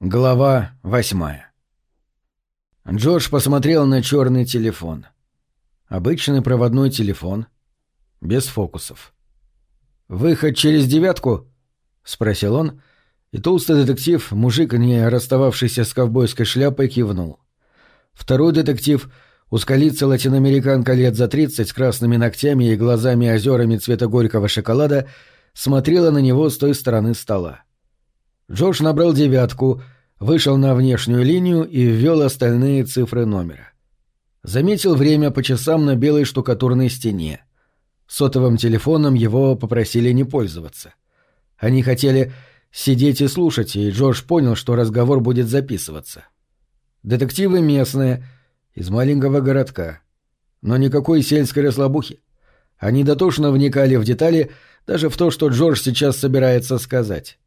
Глава восьмая Джордж посмотрел на черный телефон. Обычный проводной телефон. Без фокусов. «Выход через девятку?» — спросил он, и толстый детектив, мужик, не расстававшийся с ковбойской шляпой, кивнул. Второй детектив, ускалица латиноамериканка лет за тридцать с красными ногтями и глазами-озерами цвета горького шоколада, смотрела на него с той стороны стола. Джордж набрал девятку, вышел на внешнюю линию и ввел остальные цифры номера. Заметил время по часам на белой штукатурной стене. Сотовым телефоном его попросили не пользоваться. Они хотели сидеть и слушать, и Джордж понял, что разговор будет записываться. Детективы местные, из маленького городка. Но никакой сельской расслабухи. Они дотошно вникали в детали, даже в то, что Джордж сейчас собирается сказать.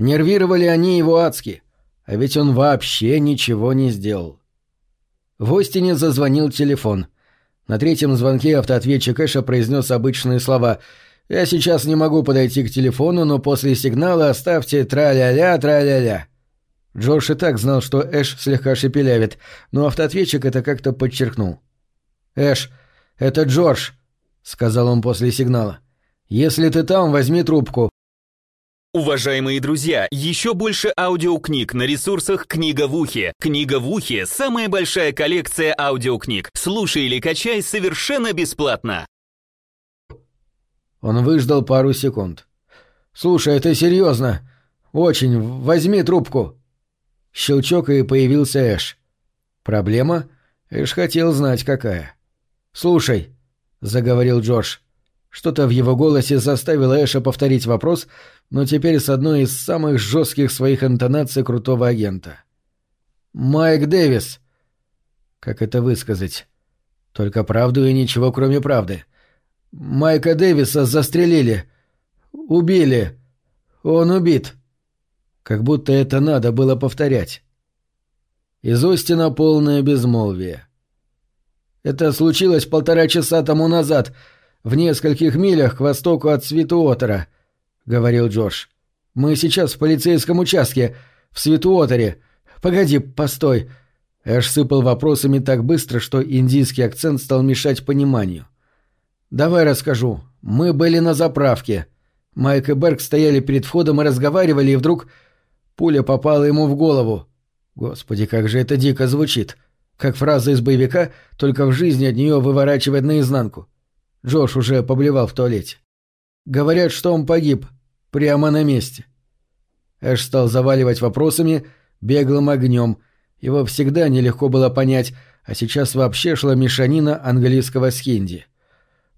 Нервировали они его адски, а ведь он вообще ничего не сделал. В Остине зазвонил телефон. На третьем звонке автоответчик Эша произнес обычные слова «Я сейчас не могу подойти к телефону, но после сигнала оставьте тра-ля-ля, тра-ля-ля». Джордж и так знал, что Эш слегка шепелявит, но автоответчик это как-то подчеркнул. «Эш, это Джордж», — сказал он после сигнала. «Если ты там, возьми трубку. Уважаемые друзья, еще больше аудиокниг на ресурсах «Книга в ухе». «Книга в ухе» — самая большая коллекция аудиокниг. Слушай или качай совершенно бесплатно. Он выждал пару секунд. «Слушай, это серьезно. Очень. Возьми трубку». Щелчок, и появился Эш. «Проблема?» Эш хотел знать, какая. «Слушай», — заговорил Джордж. Что-то в его голосе заставило Эша повторить вопрос, но теперь с одной из самых жестких своих интонаций крутого агента. «Майк Дэвис!» Как это высказать? Только правду и ничего, кроме правды. Майка Дэвиса застрелили. Убили. Он убит. Как будто это надо было повторять. Из Остина полное безмолвие. Это случилось полтора часа тому назад, в нескольких милях к востоку от Свитуотера —— говорил Джордж. «Мы сейчас в полицейском участке, в Светуотере. Погоди, постой». Эш сыпал вопросами так быстро, что индийский акцент стал мешать пониманию. «Давай расскажу. Мы были на заправке. Майк и Берг стояли перед входом и разговаривали, и вдруг пуля попала ему в голову. Господи, как же это дико звучит. Как фраза из боевика, только в жизни от нее выворачивает наизнанку. Джош уже поблевал в туалете. Говорят, что он погиб. Прямо на месте. Эш стал заваливать вопросами беглым огнем. Его всегда нелегко было понять, а сейчас вообще шла мешанина английского с хинди.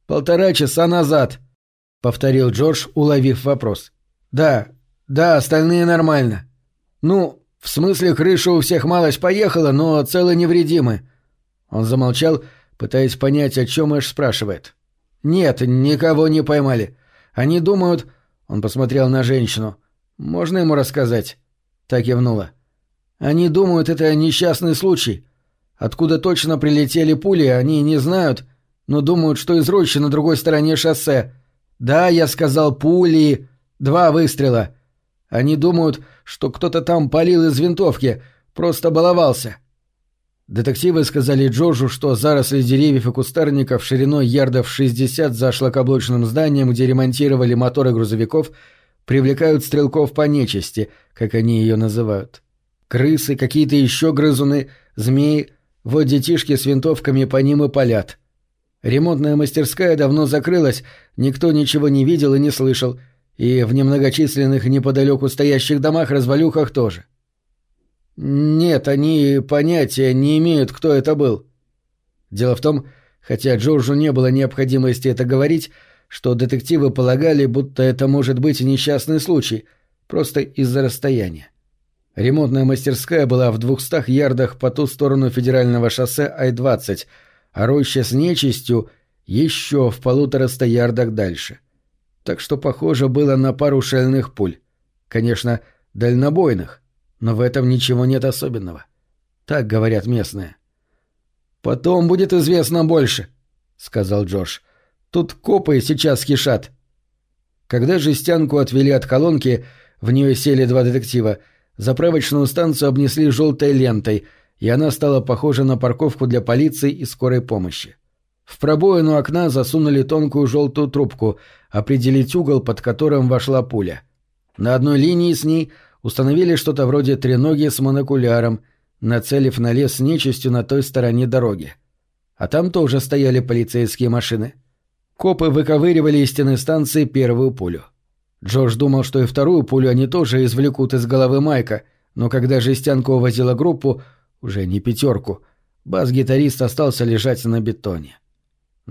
«Полтора часа назад», — повторил Джордж, уловив вопрос. «Да, да, остальные нормально. Ну, в смысле, крыша у всех малость поехала, но целы невредимы». Он замолчал, пытаясь понять, о чем Эш спрашивает. «Нет, никого не поймали. Они думают...» Он посмотрел на женщину. «Можно ему рассказать?» Так кивнула. «Они думают, это несчастный случай. Откуда точно прилетели пули, они не знают, но думают, что из рощи на другой стороне шоссе. Да, я сказал пули. Два выстрела. Они думают, что кто-то там палил из винтовки, просто баловался. Детективы сказали Джорджу, что заросли деревьев и кустарников шириной ярдов 60 за шлакоблочным зданием, где ремонтировали моторы грузовиков, привлекают стрелков по нечисти, как они ее называют. Крысы, какие-то еще грызуны, змеи, вот детишки с винтовками по ним и палят. Ремонтная мастерская давно закрылась, никто ничего не видел и не слышал, и в немногочисленных неподалеку стоящих домах-развалюхах тоже. «Нет, они понятия не имеют, кто это был». Дело в том, хотя Джорджу не было необходимости это говорить, что детективы полагали, будто это может быть несчастный случай, просто из-за расстояния. Ремонтная мастерская была в двухстах ярдах по ту сторону федерального шоссе Ай-20, а роща с нечистью еще в полутораста ярдах дальше. Так что похоже было на пару шальных пуль. Конечно, дальнобойных, но в этом ничего нет особенного. Так говорят местные. «Потом будет известно больше», — сказал Джордж. «Тут копы сейчас хишат». Когда жестянку отвели от колонки, в нее сели два детектива, заправочную станцию обнесли желтой лентой, и она стала похожа на парковку для полиции и скорой помощи. В пробоину окна засунули тонкую желтую трубку, определить угол, под которым вошла пуля. На одной линии с ней установили что-то вроде треноги с монокуляром, нацелив на лес нечистью на той стороне дороги. А там тоже стояли полицейские машины. Копы выковыривали из стены станции первую пулю. Джордж думал, что и вторую пулю они тоже извлекут из головы Майка, но когда жестянка увозила группу, уже не пятерку, бас-гитарист остался лежать на бетоне.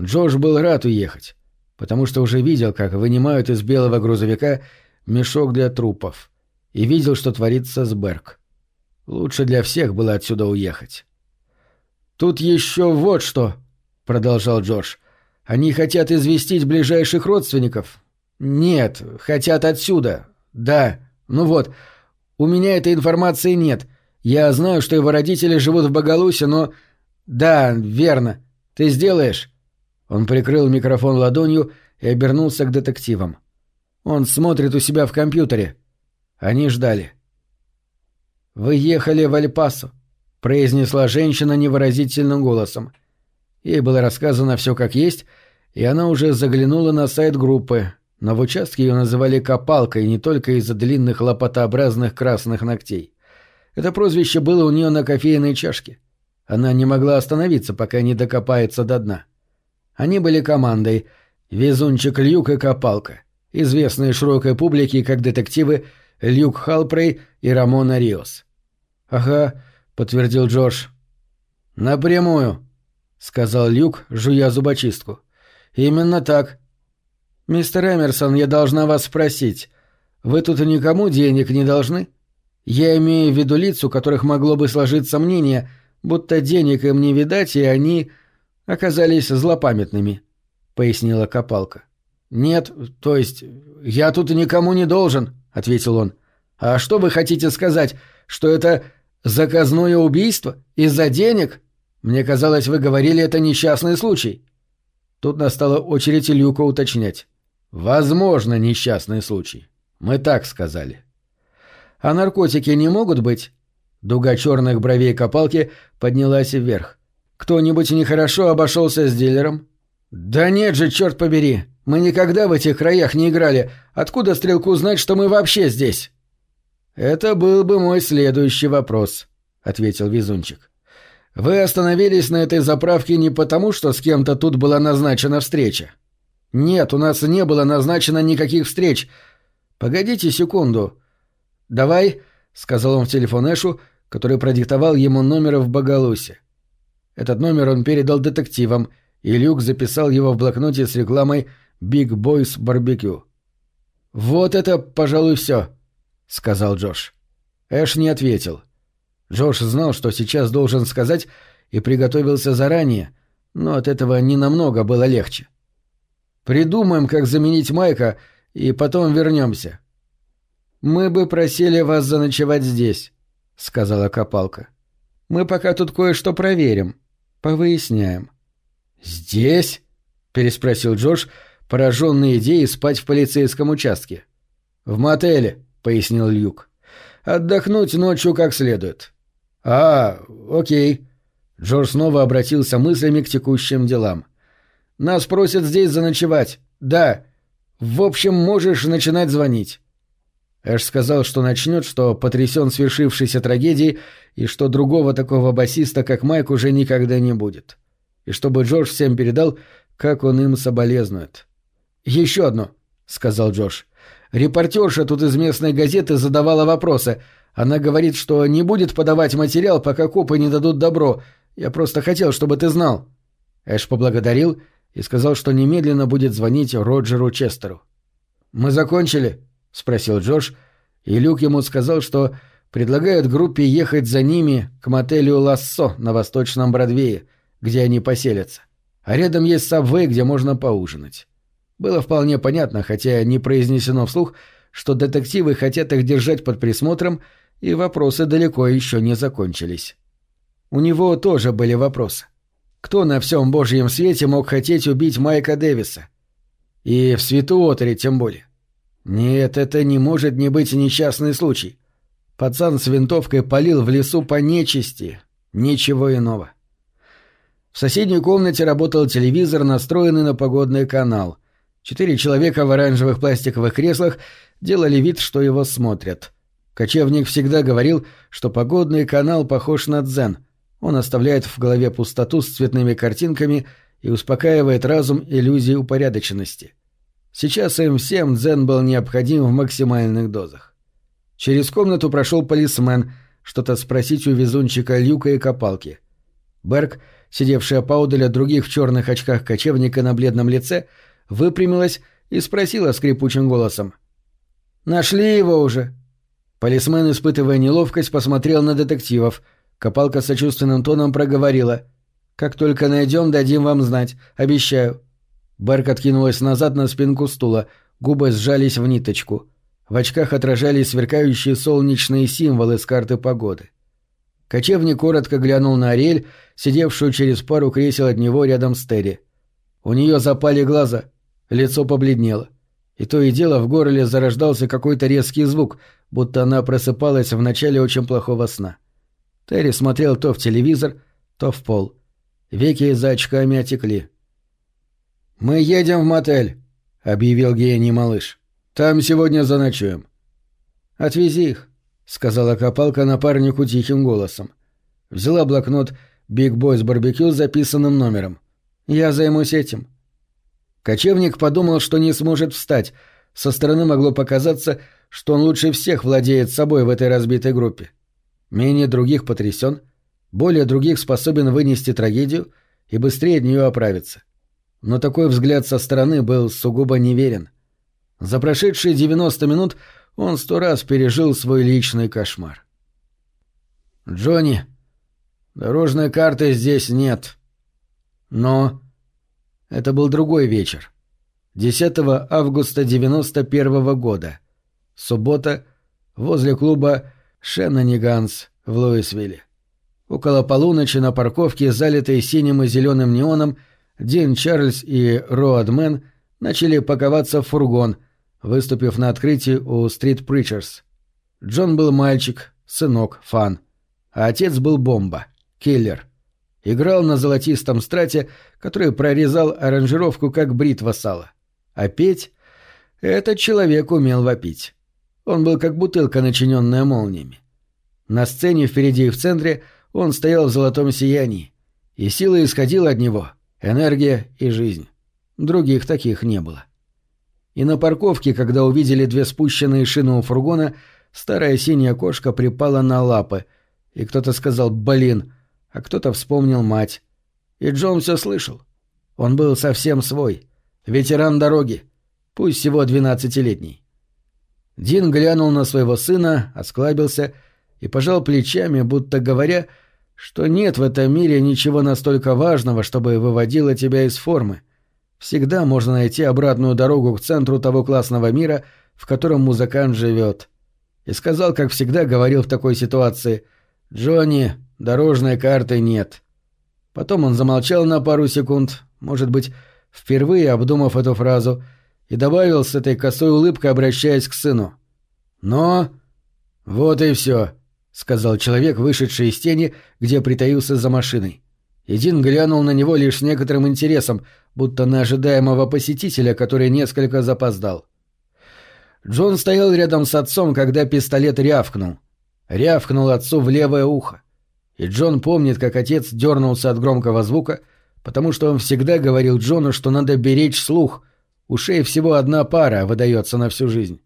Джордж был рад уехать, потому что уже видел, как вынимают из белого грузовика мешок для трупов, и видел, что творится с Берг. Лучше для всех было отсюда уехать. «Тут еще вот что», — продолжал Джордж. «Они хотят известить ближайших родственников, «Нет, хотят отсюда. Да. Ну вот. У меня этой информации нет. Я знаю, что его родители живут в Боголусе, но... Да, верно. Ты сделаешь?» Он прикрыл микрофон ладонью и обернулся к детективам. «Он смотрит у себя в компьютере». Они ждали. «Вы ехали в Альпасо», — произнесла женщина невыразительным голосом. Ей было рассказано все как есть, и она уже заглянула на сайт группы, но в участке ее называли «копалкой» не только из-за длинных лопатообразных красных ногтей. Это прозвище было у нее на кофейной чашке. Она не могла остановиться, пока не докопается до дна. Они были командой «Везунчик Люк и Копалка», известные широкой публике как детективы Люк Халпрей и Рамона Риос. «Ага», — подтвердил Джордж. «Напрямую», — сказал Люк, жуя зубочистку. «Именно так», «Мистер Эмерсон, я должна вас спросить. Вы тут никому денег не должны? Я имею в виду лиц, у которых могло бы сложиться мнение, будто денег им не видать, и они оказались злопамятными», — пояснила Копалка. «Нет, то есть я тут никому не должен», — ответил он. «А что вы хотите сказать, что это заказное убийство? Из-за денег? Мне казалось, вы говорили, это несчастный случай». Тут настала очередь Люка уточнять. Возможно, несчастный случай. Мы так сказали. А наркотики не могут быть? Дуга черных бровей копалки поднялась вверх. Кто-нибудь нехорошо обошелся с дилером? Да нет же, черт побери. Мы никогда в этих краях не играли. Откуда стрелку знать, что мы вообще здесь? Это был бы мой следующий вопрос, ответил везунчик. Вы остановились на этой заправке не потому, что с кем-то тут была назначена встреча. «Нет, у нас не было назначено никаких встреч. Погодите секунду». «Давай», — сказал он в телефон Эшу, который продиктовал ему номер в Боголусе. Этот номер он передал детективам, и Люк записал его в блокноте с рекламой «Big Boys Barbecue». «Вот это, пожалуй, все», — сказал Джош. Эш не ответил. Джош знал, что сейчас должен сказать, и приготовился заранее, но от этого не намного было легче. Придумаем, как заменить Майка, и потом вернемся. Мы бы просили вас заночевать здесь, сказала Копалка. Мы пока тут кое-что проверим, повыясняем. Здесь? переспросил Джордж, пораженный идеей спать в полицейском участке. В мотеле, пояснил Люк. Отдохнуть ночью как следует. А, окей. Джордж снова обратился мыслями к текущим делам. Нас просят здесь заночевать. Да. В общем, можешь начинать звонить». Эш сказал, что начнет, что потрясен свершившейся трагедией и что другого такого басиста, как Майк, уже никогда не будет. И чтобы Джордж всем передал, как он им соболезнует. «Еще одно», — сказал Джордж. «Репортерша тут из местной газеты задавала вопросы. Она говорит, что не будет подавать материал, пока копы не дадут добро. Я просто хотел, чтобы ты знал». Эш поблагодарил и сказал, что немедленно будет звонить Роджеру Честеру. «Мы закончили?» — спросил Джордж, и Люк ему сказал, что предлагают группе ехать за ними к мотелю «Лассо» на Восточном Бродвее, где они поселятся. А рядом есть сабвей, где можно поужинать. Было вполне понятно, хотя не произнесено вслух, что детективы хотят их держать под присмотром, и вопросы далеко еще не закончились. У него тоже были вопросы. Кто на всем божьем свете мог хотеть убить Майка Дэвиса? И в Святуотере тем более. Нет, это не может не быть несчастный случай. Пацан с винтовкой палил в лесу по нечисти. Ничего иного. В соседней комнате работал телевизор, настроенный на погодный канал. Четыре человека в оранжевых пластиковых креслах делали вид, что его смотрят. Кочевник всегда говорил, что погодный канал похож на дзен. Он оставляет в голове пустоту с цветными картинками и успокаивает разум иллюзией упорядоченности. Сейчас им всем дзен был необходим в максимальных дозах. Через комнату прошел полисмен, что-то спросить у везунчика люка и копалки. Берг, сидевшая поодаль от других в черных очках кочевника на бледном лице, выпрямилась и спросила скрипучим голосом. «Нашли его уже?» Полисмен, испытывая неловкость, посмотрел на детективов. Копалка сочувственным тоном проговорила. «Как только найдем, дадим вам знать. Обещаю». Берг откинулась назад на спинку стула, губы сжались в ниточку. В очках отражались сверкающие солнечные символы с карты погоды. Кочевник коротко глянул на Ариэль, сидевшую через пару кресел от него рядом с Терри. У нее запали глаза, лицо побледнело. И то и дело в горле зарождался какой-то резкий звук, будто она просыпалась в начале очень плохого сна. Терри смотрел то в телевизор, то в пол. Веки за очками отекли. «Мы едем в мотель», — объявил гений малыш. «Там сегодня заночуем». «Отвези их», — сказала копалка напарнику тихим голосом. Взяла блокнот «Биг Бойс Барбекю» с записанным номером. «Я займусь этим». Кочевник подумал, что не сможет встать. Со стороны могло показаться, что он лучше всех владеет собой в этой разбитой группе. Менее других потрясен, более других способен вынести трагедию и быстрее от нее оправиться. Но такой взгляд со стороны был сугубо неверен. За прошедшие 90 минут он сто раз пережил свой личный кошмар. «Джонни, дорожной карты здесь нет. Но...» Это был другой вечер. 10 августа 91 -го года. Суббота возле клуба «Шеннониганс» в Луисвилле. Около полуночи на парковке, залитой синим и зеленым неоном, Дин Чарльз и Роадмен начали паковаться в фургон, выступив на открытии у Стрит Причерс. Джон был мальчик, сынок, фан. А отец был бомба, киллер. Играл на золотистом страте, который прорезал аранжировку как бритва сала. А петь... Этот человек умел вопить. Он был как бутылка, начиненная молниями. На сцене впереди и в центре он стоял в золотом сиянии, и сила исходила от него — Энергия и жизнь. Других таких не было. И на парковке, когда увидели две спущенные шины у фургона, старая синяя кошка припала на лапы, и кто-то сказал «блин», а кто-то вспомнил мать. И Джон все слышал. Он был совсем свой, ветеран дороги, пусть всего двенадцатилетний. Дин глянул на своего сына, осклабился и пожал плечами, будто говоря — что нет в этом мире ничего настолько важного, чтобы выводило тебя из формы. Всегда можно найти обратную дорогу к центру того классного мира, в котором музыкант живет. И сказал, как всегда говорил в такой ситуации, «Джонни, дорожной карты нет». Потом он замолчал на пару секунд, может быть, впервые обдумав эту фразу, и добавил с этой косой улыбкой, обращаясь к сыну. «Но...» «Вот и все. — сказал человек, вышедший из тени, где притаился за машиной. Един глянул на него лишь с некоторым интересом, будто на ожидаемого посетителя, который несколько запоздал. Джон стоял рядом с отцом, когда пистолет рявкнул. Рявкнул отцу в левое ухо. И Джон помнит, как отец дернулся от громкого звука, потому что он всегда говорил Джону, что надо беречь слух. Ушей всего одна пара выдается на всю жизнь.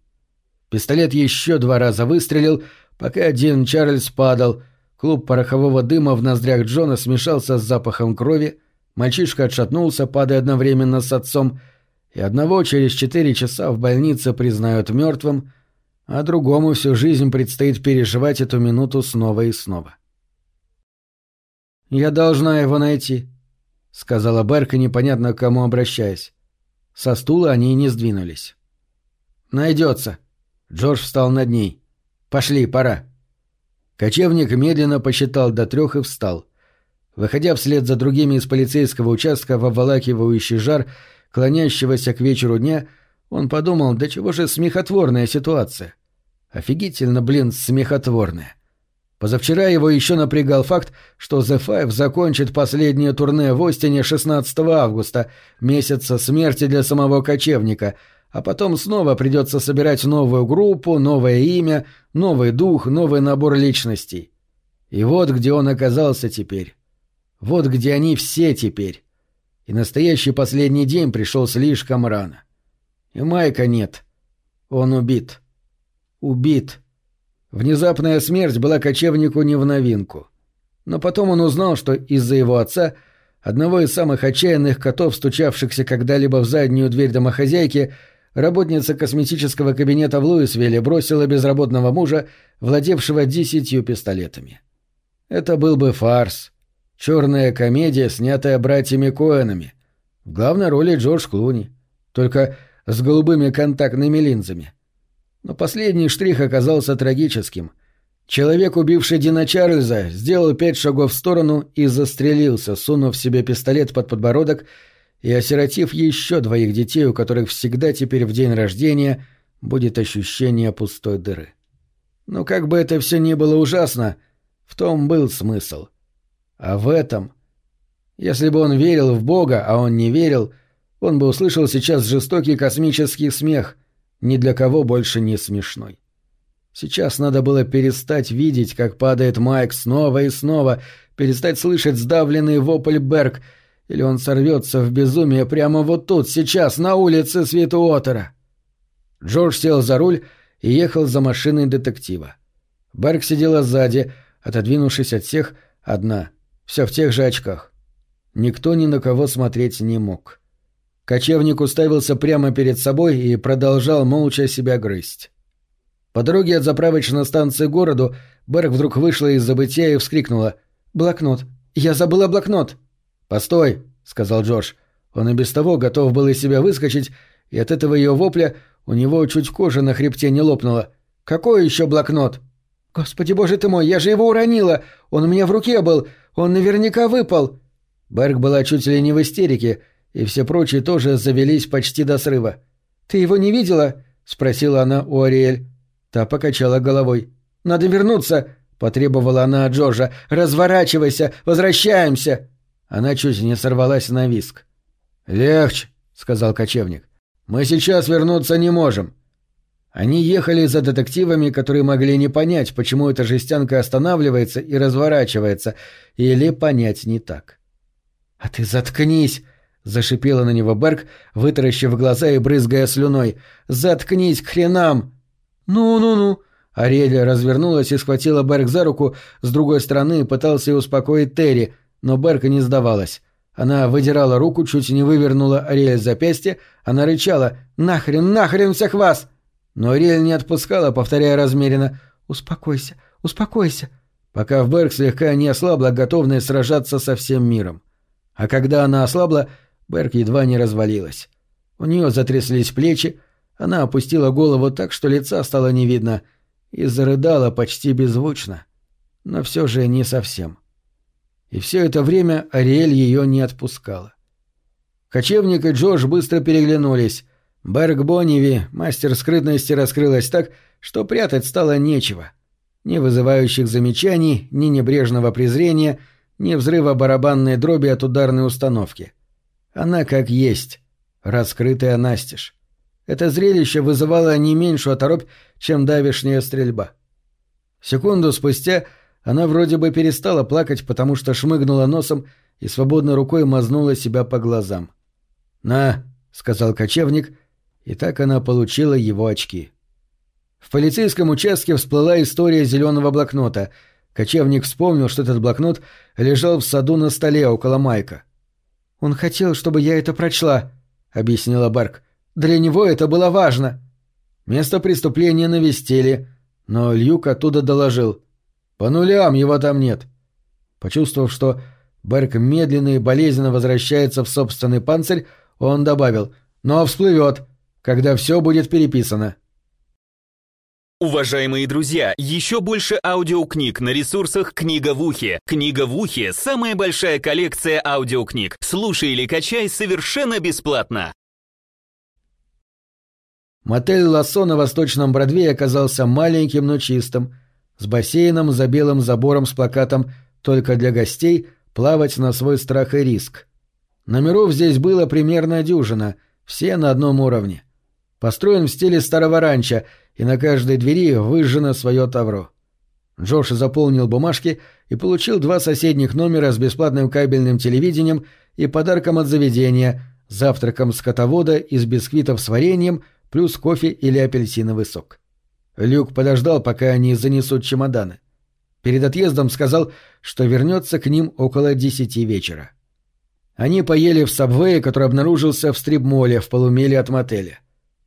Пистолет еще два раза выстрелил, Пока один Чарльз падал, клуб порохового дыма в ноздрях Джона смешался с запахом крови, мальчишка отшатнулся, падая одновременно с отцом, и одного через четыре часа в больнице признают мертвым, а другому всю жизнь предстоит переживать эту минуту снова и снова. «Я должна его найти», — сказала Берка, непонятно к кому обращаясь. Со стула они не сдвинулись. «Найдется». Джордж встал над ней. Пошли, пора. Кочевник медленно посчитал до трех и встал. Выходя вслед за другими из полицейского участка в обволакивающий жар, клонящегося к вечеру дня, он подумал, да чего же смехотворная ситуация. Офигительно, блин, смехотворное. Позавчера его еще напрягал факт, что The Five закончит последнее турне в Остине 16 августа, месяца смерти для самого кочевника, а потом снова придется собирать новую группу, новое имя, новый дух, новый набор личностей. И вот где он оказался теперь. Вот где они все теперь. И настоящий последний день пришел слишком рано. И Майка нет. Он убит. Убит. Внезапная смерть была кочевнику не в новинку. Но потом он узнал, что из-за его отца, одного из самых отчаянных котов, стучавшихся когда-либо в заднюю дверь домохозяйки, работница косметического кабинета в Луисвилле бросила безработного мужа, владевшего десятью пистолетами. Это был бы фарс. Черная комедия, снятая братьями Коэнами. В главной роли Джордж Клуни. Только с голубыми контактными линзами. Но последний штрих оказался трагическим. Человек, убивший Дина Чарльза, сделал пять шагов в сторону и застрелился, сунув себе пистолет под подбородок и осиротив еще двоих детей, у которых всегда теперь в день рождения будет ощущение пустой дыры. Но как бы это все ни было ужасно, в том был смысл. А в этом... Если бы он верил в Бога, а он не верил, он бы услышал сейчас жестокий космический смех — ни для кого больше не смешной. Сейчас надо было перестать видеть, как падает Майк снова и снова, перестать слышать сдавленный вопль Берг, или он сорвется в безумие прямо вот тут, сейчас, на улице Свитуотера. Джордж сел за руль и ехал за машиной детектива. Берг сидела сзади, отодвинувшись от всех, одна, все в тех же очках. Никто ни на кого смотреть не мог. — Кочевник уставился прямо перед собой и продолжал молча себя грызть. По дороге от заправочной станции к городу Берг вдруг вышла из забытия и вскрикнула. «Блокнот! Я забыла блокнот!» «Постой!» — сказал Джордж. Он и без того готов был из себя выскочить, и от этого ее вопля у него чуть кожа на хребте не лопнула. «Какой еще блокнот?» «Господи боже ты мой, я же его уронила! Он у меня в руке был! Он наверняка выпал!» Берг была чуть ли не в истерике — и все прочие тоже завелись почти до срыва. «Ты его не видела?» — спросила она у Ариэль. Та покачала головой. «Надо вернуться!» — потребовала она от Джорджа. «Разворачивайся! Возвращаемся!» Она чуть не сорвалась на виск. «Легче!» — сказал кочевник. «Мы сейчас вернуться не можем!» Они ехали за детективами, которые могли не понять, почему эта жестянка останавливается и разворачивается, или понять не так. «А ты заткнись!» Зашипела на него Берг, вытаращив глаза и брызгая слюной. «Заткнись к хренам!» «Ну-ну-ну!» Ариэль развернулась и схватила Берг за руку с другой стороны пытался успокоить Терри, но Берг не сдавалась. Она выдирала руку, чуть не вывернула Ариэль запястье, она рычала «Нахрен, нахрен всех вас!» Но Ариэль не отпускала, повторяя размеренно «Успокойся, успокойся», пока в Берг слегка не ослабла готовность сражаться со всем миром. А когда она ослабла, Берг едва не развалилась. У нее затряслись плечи, она опустила голову так, что лица стало не видно, и зарыдала почти беззвучно, но все же не совсем. И все это время Ариэль ее не отпускала. Кочевник и Джош быстро переглянулись. Берг Бонниви, мастер скрытности, раскрылась так, что прятать стало нечего. Ни вызывающих замечаний, ни небрежного презрения, ни взрыва барабанной дроби от ударной установки. Она как есть, раскрытая настежь. Это зрелище вызывало не меньшую оторопь, чем давишняя стрельба. Секунду спустя она вроде бы перестала плакать, потому что шмыгнула носом и свободной рукой мазнула себя по глазам. «На», — сказал кочевник, и так она получила его очки. В полицейском участке всплыла история зеленого блокнота. Кочевник вспомнил, что этот блокнот лежал в саду на столе около Майка. «Он хотел, чтобы я это прочла», — объяснила Барк. «Для него это было важно». Место преступления навестили, но Льюк оттуда доложил. «По нулям его там нет». Почувствовав, что Берк медленно и болезненно возвращается в собственный панцирь, он добавил «Но всплывет, когда все будет переписано». Уважаемые друзья, еще больше аудиокниг на ресурсах «Книга в ухе». «Книга в ухе» — самая большая коллекция аудиокниг. Слушай или качай совершенно бесплатно. Мотель Лассо на Восточном Бродвее оказался маленьким, но чистым, с бассейном за белым забором с плакатом «Только для гостей плавать на свой страх и риск». Номеров здесь было примерно дюжина, все на одном уровне. Построен в стиле старого ранчо, и на каждой двери выжжено свое тавро. Джош заполнил бумажки и получил два соседних номера с бесплатным кабельным телевидением и подарком от заведения, завтраком скотовода из бисквитов с вареньем — плюс кофе или апельсиновый сок. Люк подождал, пока они занесут чемоданы. Перед отъездом сказал, что вернется к ним около десяти вечера. Они поели в сабвее, который обнаружился в стрибмоле в полумиле от мотеля.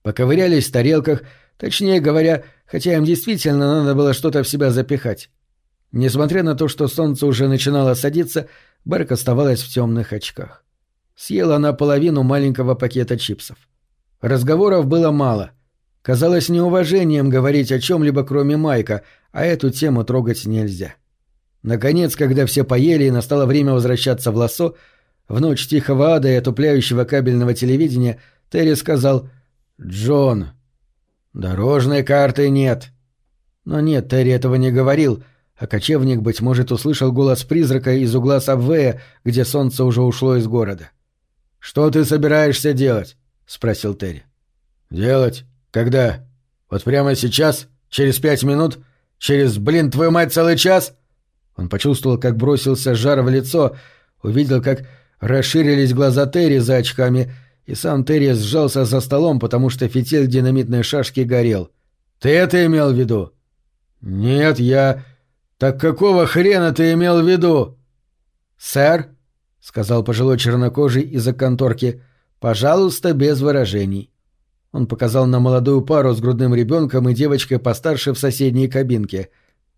Поковырялись в тарелках, точнее говоря, хотя им действительно надо было что-то в себя запихать. Несмотря на то, что солнце уже начинало садиться, Берк оставалась в темных очках. Съела она половину маленького пакета чипсов. Разговоров было мало. Казалось неуважением говорить о чем-либо кроме Майка, а эту тему трогать нельзя. Наконец, когда все поели и настало время возвращаться в лосо, в ночь тихого ада и отупляющего кабельного телевидения Терри сказал «Джон, дорожной карты нет». Но нет, Терри этого не говорил, а кочевник, быть может, услышал голос призрака из угла Сабвея, где солнце уже ушло из города. «Что ты собираешься делать?» — спросил Терри. «Делать? Когда? Вот прямо сейчас? Через пять минут? Через, блин, твою мать, целый час?» Он почувствовал, как бросился жар в лицо, увидел, как расширились глаза Терри за очками, и сам Терри сжался за столом, потому что фитиль динамитной шашки горел. «Ты это имел в виду?» «Нет, я...» «Так какого хрена ты имел в виду?» «Сэр», — сказал пожилой чернокожий из-за конторки, Пожалуйста, без выражений. Он показал на молодую пару с грудным ребенком и девочкой постарше в соседней кабинке.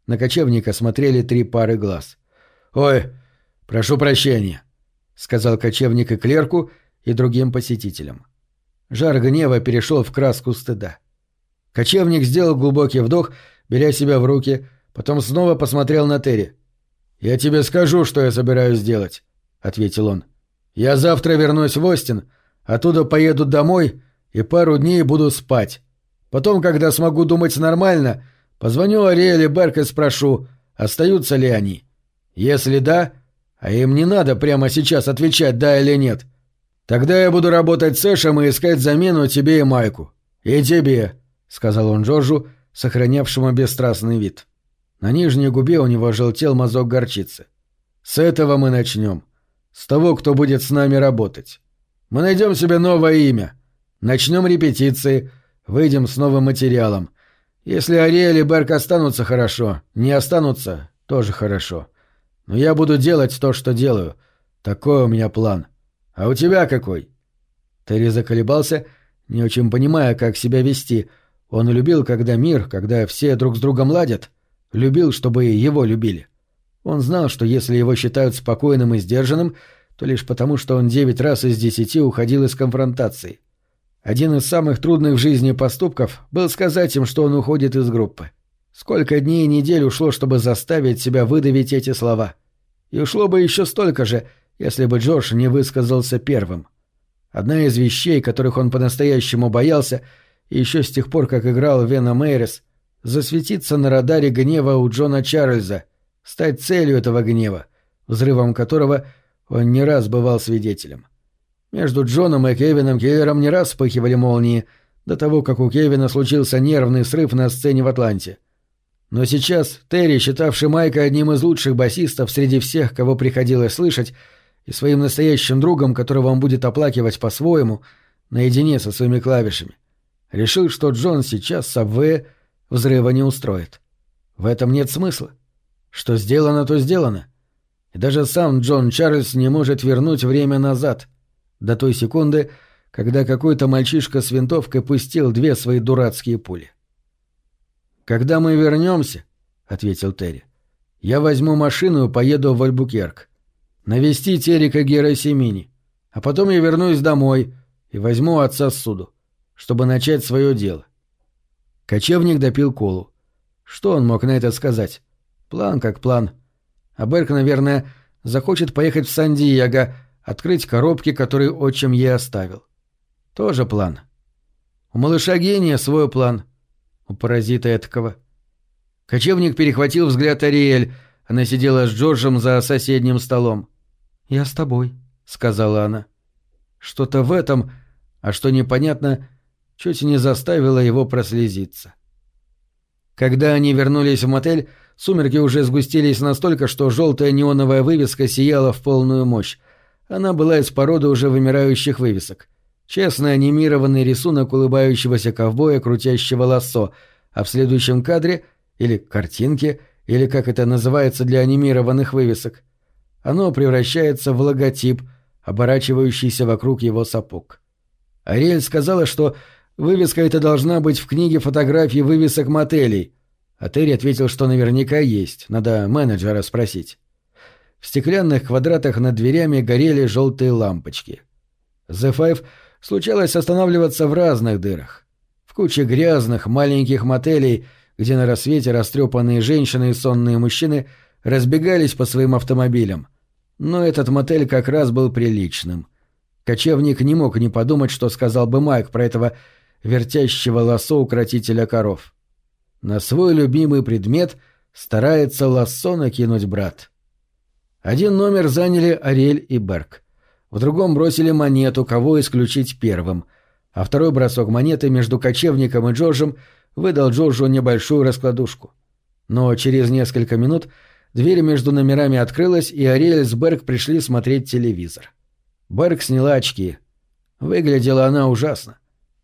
На кочевника смотрели три пары глаз. «Ой, прошу прощения», — сказал кочевник и клерку, и другим посетителям. Жар гнева перешел в краску стыда. Кочевник сделал глубокий вдох, беря себя в руки, потом снова посмотрел на Терри. «Я тебе скажу, что я собираюсь делать», — ответил он. «Я завтра вернусь в Остин, — Оттуда поеду домой и пару дней буду спать. Потом, когда смогу думать нормально, позвоню Ариэле Берк и спрошу, остаются ли они. Если да, а им не надо прямо сейчас отвечать «да» или «нет», тогда я буду работать с Эшем и искать замену тебе и Майку. И тебе, — сказал он Джорджу, сохранявшему бесстрастный вид. На нижней губе у него желтел мазок горчицы. С этого мы начнем. С того, кто будет с нами работать. Мы найдем себе новое имя. Начнем репетиции, выйдем с новым материалом. Если Ариэль и Берк останутся хорошо, не останутся — тоже хорошо. Но я буду делать то, что делаю. Такой у меня план. А у тебя какой?» Терри заколебался, не очень понимая, как себя вести. Он любил, когда мир, когда все друг с другом ладят. Любил, чтобы его любили. Он знал, что если его считают спокойным и сдержанным — то лишь потому, что он девять раз из десяти уходил из конфронтации. Один из самых трудных в жизни поступков был сказать им, что он уходит из группы. Сколько дней и недель ушло, чтобы заставить себя выдавить эти слова. И ушло бы еще столько же, если бы Джордж не высказался первым. Одна из вещей, которых он по-настоящему боялся, еще с тех пор, как играл Вена Мэйрис, засветиться на радаре гнева у Джона Чарльза, стать целью этого гнева, взрывом которого — он не раз бывал свидетелем. Между Джоном и Кевином Келлером не раз вспыхивали молнии, до того, как у Кевина случился нервный срыв на сцене в Атланте. Но сейчас Терри, считавший Майка одним из лучших басистов среди всех, кого приходилось слышать, и своим настоящим другом, которого он будет оплакивать по-своему, наедине со своими клавишами, решил, что Джон сейчас с Абве взрыва не устроит. В этом нет смысла. Что сделано, то сделано. И даже сам Джон Чарльз не может вернуть время назад, до той секунды, когда какой-то мальчишка с винтовкой пустил две свои дурацкие пули. «Когда мы вернемся», — ответил Терри, — «я возьму машину и поеду в Альбукерк. Навестить Эрика Герасимини. А потом я вернусь домой и возьму отца с суду, чтобы начать свое дело». Кочевник допил колу. Что он мог на это сказать? План как план — а Берк, наверное, захочет поехать в Сан-Диего, открыть коробки, которые отчим ей оставил. Тоже план. У малыша гения свой план. У паразита этакого. Кочевник перехватил взгляд Ариэль. Она сидела с Джорджем за соседним столом. «Я с тобой», — сказала она. Что-то в этом, а что непонятно, чуть не заставило его прослезиться. Когда они вернулись в мотель, сумерки уже сгустились настолько, что желтая неоновая вывеска сияла в полную мощь. Она была из породы уже вымирающих вывесок. Честный анимированный рисунок улыбающегося ковбоя, крутящего лассо, а в следующем кадре, или картинке, или как это называется для анимированных вывесок, оно превращается в логотип, оборачивающийся вокруг его сапог. Ариэль сказала, что вывеска эта должна быть в книге фотографий вывесок мотелей, а Терри ответил, что наверняка есть, надо менеджера спросить. В стеклянных квадратах над дверями горели желтые лампочки. The Five случалось останавливаться в разных дырах. В куче грязных маленьких мотелей, где на рассвете растрепанные женщины и сонные мужчины разбегались по своим автомобилям. Но этот мотель как раз был приличным. Кочевник не мог не подумать, что сказал бы Майк про этого вертящего лосо укротителя коров. На свой любимый предмет старается лосо накинуть брат. Один номер заняли Ариэль и Берг. В другом бросили монету, кого исключить первым, а второй бросок монеты между кочевником и Джорджем выдал Джорджу небольшую раскладушку. Но через несколько минут дверь между номерами открылась, и Ариэль с Берг пришли смотреть телевизор. Берг сняла очки. Выглядела она ужасно.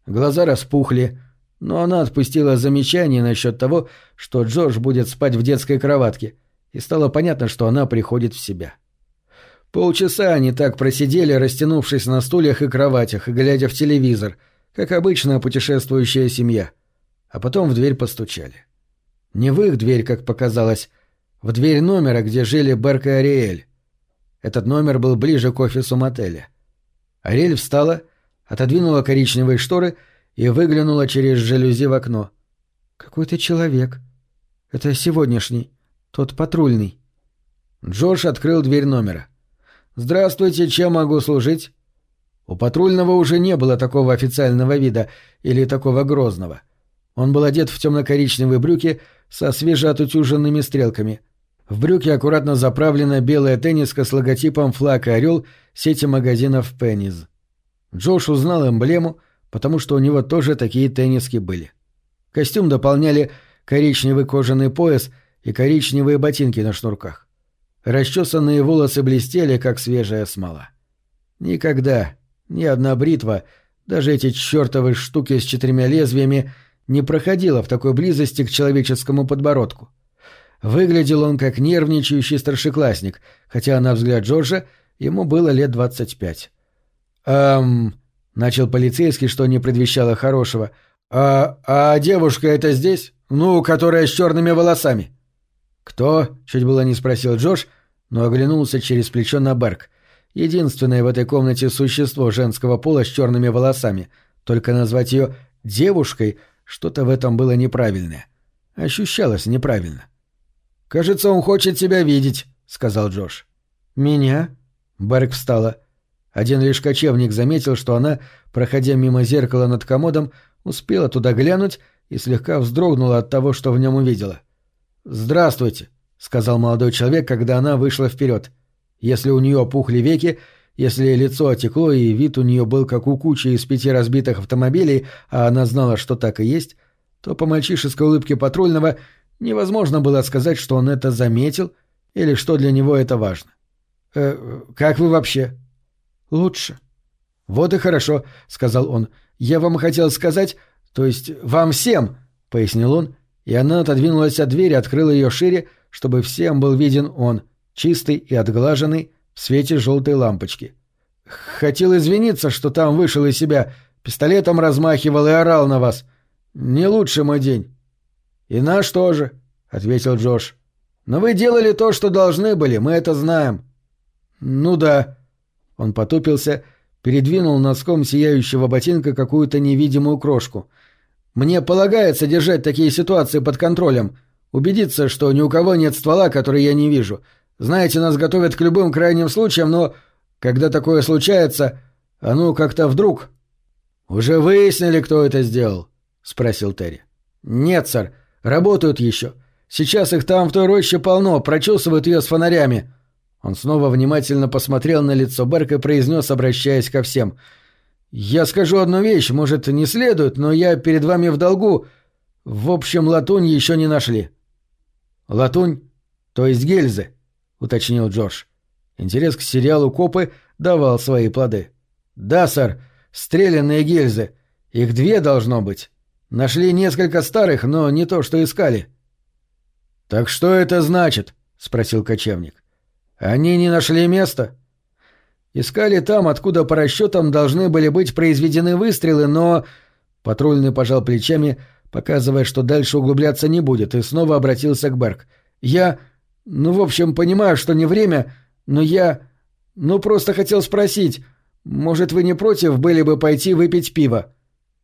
Глаза распухли, но она отпустила замечание насчет того, что Джордж будет спать в детской кроватке, и стало понятно, что она приходит в себя. — Полчаса они так просидели, растянувшись на стульях и кроватях, и глядя в телевизор, как обычная путешествующая семья. А потом в дверь постучали. Не в их дверь, как показалось, в дверь номера, где жили Берк и Ариэль. Этот номер был ближе к офису мотеля. Ариэль встала, отодвинула коричневые шторы и выглянула через жалюзи в окно. «Какой-то человек. Это сегодняшний, тот патрульный». Джордж открыл дверь номера. «Здравствуйте, чем могу служить?» У патрульного уже не было такого официального вида или такого грозного. Он был одет в темно-коричневые брюки со свежеотутюженными стрелками. В брюки аккуратно заправлена белая тенниска с логотипом «Флаг и орел» сети магазинов «Пенниз». Джош узнал эмблему, потому что у него тоже такие тенниски были. Костюм дополняли коричневый кожаный пояс и коричневые ботинки на шнурках. Расчесанные волосы блестели, как свежая смола. Никогда ни одна бритва, даже эти чертовы штуки с четырьмя лезвиями, не проходила в такой близости к человеческому подбородку. Выглядел он как нервничающий старшеклассник, хотя, на взгляд Джорджа, ему было лет двадцать пять. «Эм...» — начал полицейский, что не предвещало хорошего. «А, а девушка это здесь? Ну, которая с черными волосами?» «Кто?» — чуть было не спросил Джош, но оглянулся через плечо на Берг. Единственное в этой комнате существо женского пола с черными волосами. Только назвать ее «девушкой» что-то в этом было неправильное. Ощущалось неправильно. «Кажется, он хочет тебя видеть», — сказал Джош. «Меня?» Берг встала. Один лишь кочевник заметил, что она, проходя мимо зеркала над комодом, успела туда глянуть и слегка вздрогнула от того, что в нем увидела. «Здравствуйте», — сказал молодой человек, когда она вышла вперед. Если у нее опухли веки, если лицо отекло и вид у нее был как у кучи из пяти разбитых автомобилей, а она знала, что так и есть, то по мальчишеской улыбке патрульного невозможно было сказать, что он это заметил или что для него это важно. «Э, «Как вы вообще?» «Лучше». «Вот и хорошо», — сказал он. «Я вам хотел сказать, то есть вам всем», — пояснил он, и она отодвинулась от двери, открыла ее шире, чтобы всем был виден он, чистый и отглаженный, в свете желтой лампочки. Хотел извиниться, что там вышел из себя, пистолетом размахивал и орал на вас. Не лучший мой день. И наш тоже, — ответил Джош. Но вы делали то, что должны были, мы это знаем. Ну да. Он потупился, передвинул носком сияющего ботинка какую-то невидимую крошку. Мне полагается держать такие ситуации под контролем — Убедиться, что ни у кого нет ствола, который я не вижу. Знаете, нас готовят к любым крайним случаям, но когда такое случается, оно как-то вдруг... «Уже выяснили, кто это сделал?» — спросил Терри. «Нет, сэр. Работают еще. Сейчас их там в той роще полно, прочесывают ее с фонарями». Он снова внимательно посмотрел на лицо Берка и произнес, обращаясь ко всем. «Я скажу одну вещь, может, не следует, но я перед вами в долгу. В общем, латунь еще не нашли». «Латунь? То есть гильзы?» — уточнил Джордж. Интерес к сериалу «Копы» давал свои плоды. «Да, сэр, стрелянные гильзы. Их две должно быть. Нашли несколько старых, но не то, что искали». «Так что это значит?» — спросил кочевник. «Они не нашли места?» «Искали там, откуда по расчетам должны были быть произведены выстрелы, но...» Патрульный пожал плечами, показывая, что дальше углубляться не будет, и снова обратился к Берг. «Я... Ну, в общем, понимаю, что не время, но я... Ну, просто хотел спросить, может, вы не против были бы пойти выпить пиво?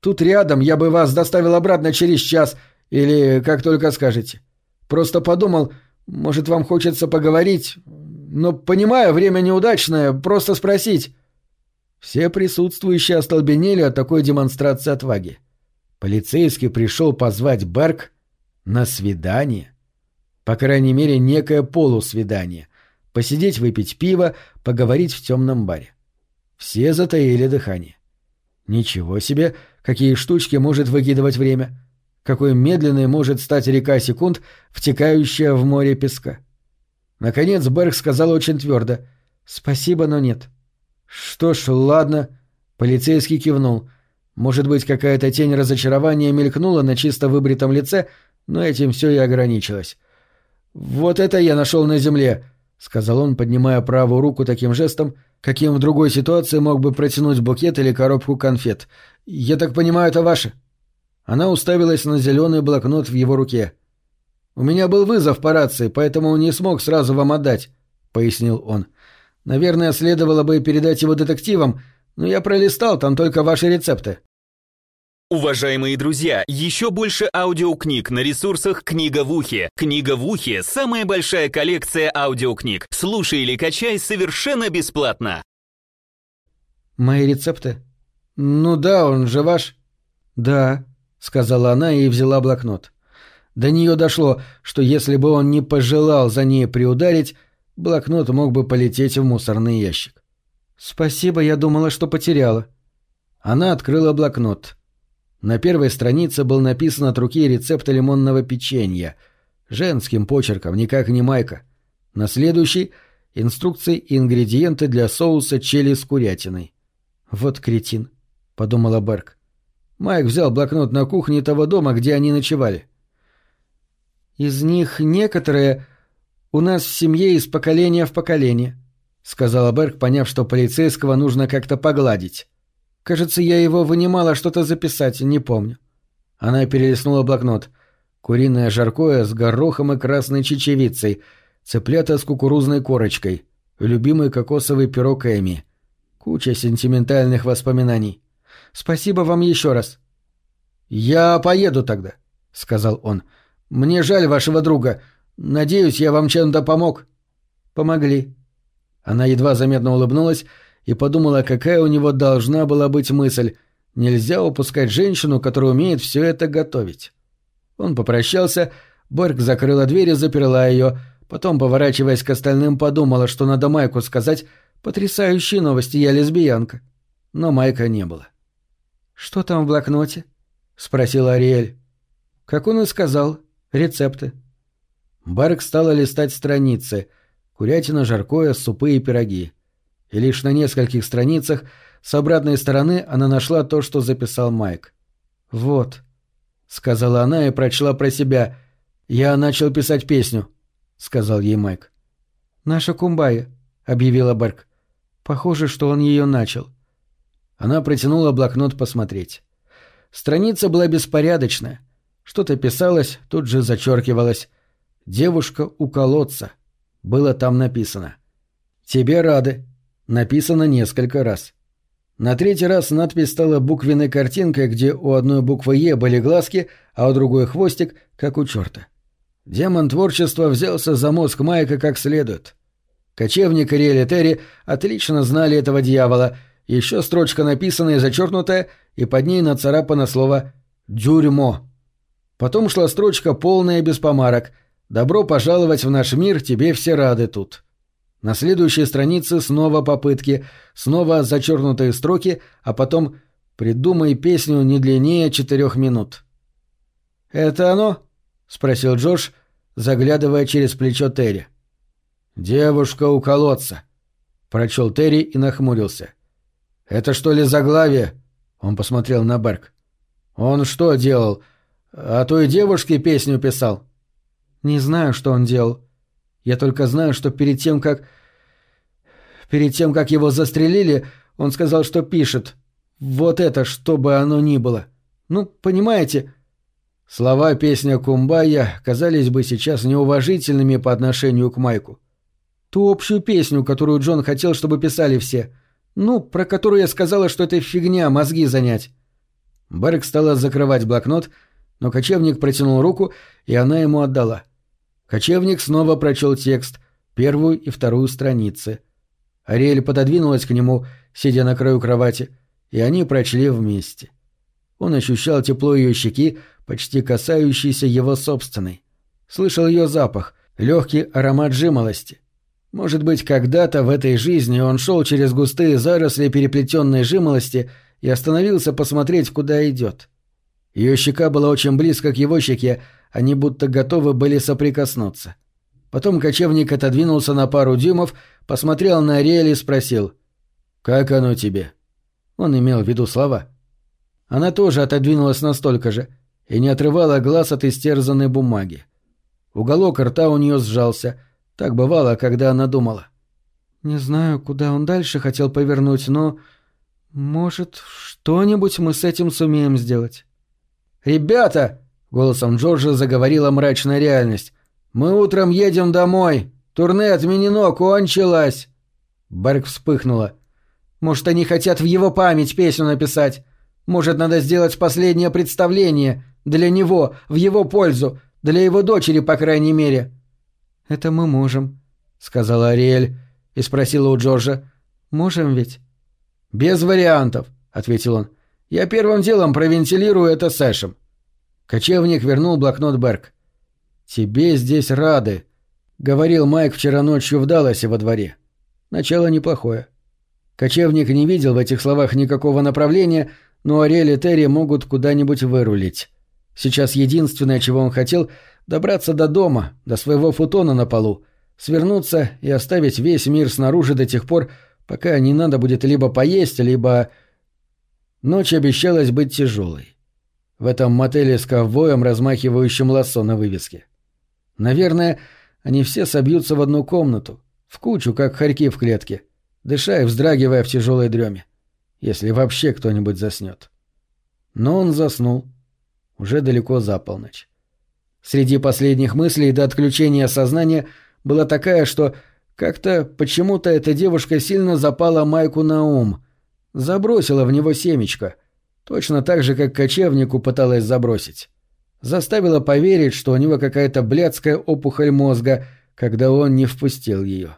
Тут рядом, я бы вас доставил обратно через час, или как только скажете. Просто подумал, может, вам хочется поговорить, но, понимаю, время неудачное, просто спросить». Все присутствующие остолбенели от такой демонстрации отваги. Полицейский пришел позвать Берг на свидание. По крайней мере, некое полусвидание. Посидеть, выпить пиво, поговорить в темном баре. Все затаили дыхание. Ничего себе, какие штучки может выкидывать время. Какой медленной может стать река секунд, втекающая в море песка. Наконец Берг сказал очень твердо «Спасибо, но нет». «Что ж, ладно». Полицейский кивнул. Может быть, какая-то тень разочарования мелькнула на чисто выбритом лице, но этим все и ограничилось. «Вот это я нашел на земле», — сказал он, поднимая правую руку таким жестом, каким в другой ситуации мог бы протянуть букет или коробку конфет. «Я так понимаю, это ваше?» Она уставилась на зеленый блокнот в его руке. «У меня был вызов по рации, поэтому не смог сразу вам отдать», — пояснил он. «Наверное, следовало бы передать его детективам, но я пролистал, там только ваши рецепты». Уважаемые друзья, еще больше аудиокниг на ресурсах «Книга в ухе». «Книга в ухе» — самая большая коллекция аудиокниг. Слушай или качай совершенно бесплатно. «Мои рецепты?» «Ну да, он же ваш». «Да», — сказала она и взяла блокнот. До нее дошло, что если бы он не пожелал за ней приударить, блокнот мог бы полететь в мусорный ящик. «Спасибо, я думала, что потеряла». Она открыла блокнот. На первой странице был написан от руки рецепт лимонного печенья. Женским почерком, никак не майка. На следующей — инструкции и ингредиенты для соуса чили с курятиной. «Вот кретин», — подумала Берг. Майк взял блокнот на кухне того дома, где они ночевали. «Из них некоторые у нас в семье из поколения в поколение», — сказала Берг, поняв, что полицейского нужно как-то погладить. Кажется, я его вынимала что-то записать, не помню. Она перелистнула блокнот. Куриное жаркое с горохом и красной чечевицей, цыплята с кукурузной корочкой, любимый кокосовый пирог Эми. Куча сентиментальных воспоминаний. Спасибо вам еще раз. «Я поеду тогда», — сказал он. «Мне жаль вашего друга. Надеюсь, я вам чем-то помог». «Помогли». Она едва заметно улыбнулась и подумала, какая у него должна была быть мысль. Нельзя упускать женщину, которая умеет все это готовить. Он попрощался, Борг закрыла дверь и заперла ее, потом, поворачиваясь к остальным, подумала, что надо Майку сказать «Потрясающие новости, я лесбиянка». Но Майка не было. «Что там в блокноте?» — спросила Ариэль. «Как он и сказал, рецепты». Барк стала листать страницы. Курятина, жаркое, супы и пироги и лишь на нескольких страницах с обратной стороны она нашла то, что записал Майк. «Вот», — сказала она и прочла про себя. «Я начал писать песню», — сказал ей Майк. «Наша Кумбая», — объявила Берг. «Похоже, что он ее начал». Она протянула блокнот посмотреть. Страница была беспорядочная. Что-то писалось, тут же зачеркивалось. «Девушка у колодца». Было там написано. «Тебе рады», Написано несколько раз. На третий раз надпись стала буквенной картинкой, где у одной буквы «Е» были глазки, а у другой хвостик, как у черта. Демон творчества взялся за мозг Майка как следует. Кочевник и Риэль отлично знали этого дьявола, еще строчка написанная и зачеркнутая, и под ней нацарапано слово «дюрьмо». Потом шла строчка полная без помарок «Добро пожаловать в наш мир, тебе все рады тут». На следующей странице снова попытки, снова зачеркнутые строки, а потом «Придумай песню не длиннее четырех минут». «Это оно?» — спросил Джордж, заглядывая через плечо Терри. «Девушка у колодца», — прочел Терри и нахмурился. «Это что ли заглавие?» — он посмотрел на Берг. «Он что делал? А той девушке песню писал?» «Не знаю, что он делал. Я только знаю, что перед тем, как... Перед тем, как его застрелили, он сказал, что пишет. Вот это, что бы оно ни было. Ну, понимаете...» Слова песня Кумбая казались бы сейчас неуважительными по отношению к Майку. Ту общую песню, которую Джон хотел, чтобы писали все. Ну, про которую я сказала, что это фигня, мозги занять. Берг стала закрывать блокнот, но кочевник протянул руку, и она ему отдала. Кочевник снова прочел текст, первую и вторую страницы. Ариэль пододвинулась к нему, сидя на краю кровати, и они прочли вместе. Он ощущал тепло ее щеки, почти касающийся его собственной. Слышал ее запах, легкий аромат жимолости. Может быть, когда-то в этой жизни он шел через густые заросли переплетенной жимолости и остановился посмотреть, куда идет. Ее щека была очень близко к его щеке, они будто готовы были соприкоснуться. Потом кочевник отодвинулся на пару дюймов, посмотрел на Ариэль и спросил «Как оно тебе?» Он имел в виду слова. Она тоже отодвинулась настолько же и не отрывала глаз от истерзанной бумаги. Уголок рта у нее сжался — так бывало, когда она думала. «Не знаю, куда он дальше хотел повернуть, но... Может, что-нибудь мы с этим сумеем сделать?» «Ребята!» — голосом Джорджа заговорила мрачная реальность. «Мы утром едем домой. Турне отменено, кончилось!» Берг вспыхнула. «Может, они хотят в его память песню написать? Может, надо сделать последнее представление для него, в его пользу, для его дочери, по крайней мере. «Это мы можем», — сказала Ариэль и спросила у Джорджа. «Можем ведь?» «Без вариантов», — ответил он. «Я первым делом провентилирую это с Эшем». Кочевник вернул блокнот Берг. «Тебе здесь рады», — говорил Майк вчера ночью в Далласе во дворе. Начало неплохое. Кочевник не видел в этих словах никакого направления, но Ариэль и Терри могут куда-нибудь вырулить. Сейчас единственное, чего он хотел — добраться до дома, до своего футона на полу, свернуться и оставить весь мир снаружи до тех пор, пока не надо будет либо поесть, либо... Ночь обещалась быть тяжелой. В этом мотеле с ковбоем, размахивающим лассо на вывеске. Наверное, они все собьются в одну комнату, в кучу, как хорьки в клетке, дыша и вздрагивая в тяжелой дреме. Если вообще кто-нибудь заснет. Но он заснул. Уже далеко за полночь. Среди последних мыслей до отключения сознания была такая, что как-то почему-то эта девушка сильно запала Майку на ум. Забросила в него семечко. Точно так же, как кочевнику пыталась забросить. Заставила поверить, что у него какая-то блядская опухоль мозга, когда он не впустил ее.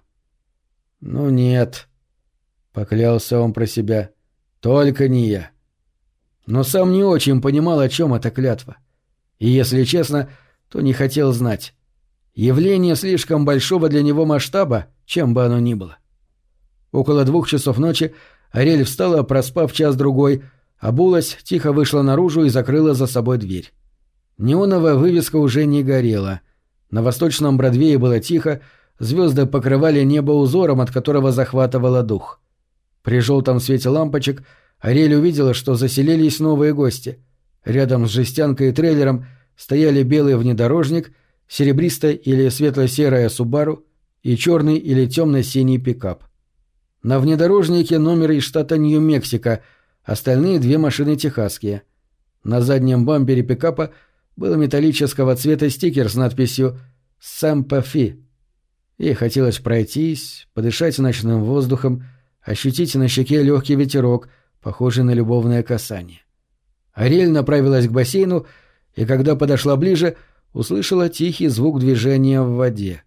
«Ну нет», — поклялся он про себя, — «только не я». Но сам не очень понимал, о чем эта клятва. И, если честно, — то не хотел знать. Явление слишком большого для него масштаба, чем бы оно ни было. Около двух часов ночи Ариэль встала, проспав час-другой, обулась, тихо вышла наружу и закрыла за собой дверь. Неоновая вывеска уже не горела. На восточном Бродвее было тихо, звезды покрывали небо узором, от которого захватывало дух. При желтом свете лампочек Ариэль увидела, что заселились новые гости. Рядом с жестянкой и трейлером стояли белый внедорожник, серебристая или светло-серая Субару и черный или темно-синий пикап. На внедорожнике номер из штата Нью-Мексико, остальные две машины техасские. На заднем бампере пикапа был металлического цвета стикер с надписью «Сэмпафи». Ей хотелось пройтись, подышать ночным воздухом, ощутить на щеке легкий ветерок, похожий на любовное касание. Ариэль направилась к бассейну и когда подошла ближе, услышала тихий звук движения в воде.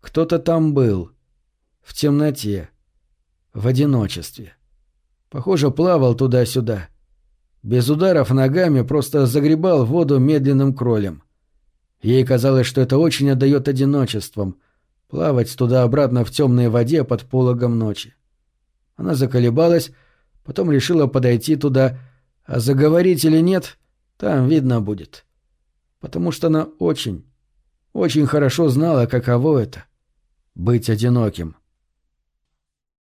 Кто-то там был. В темноте. В одиночестве. Похоже, плавал туда-сюда. Без ударов ногами просто загребал воду медленным кролем. Ей казалось, что это очень отдает одиночеством — плавать туда-обратно в темной воде под пологом ночи. Она заколебалась, потом решила подойти туда, а заговорить или нет, там видно будет. Потому что она очень, очень хорошо знала, каково это — быть одиноким. —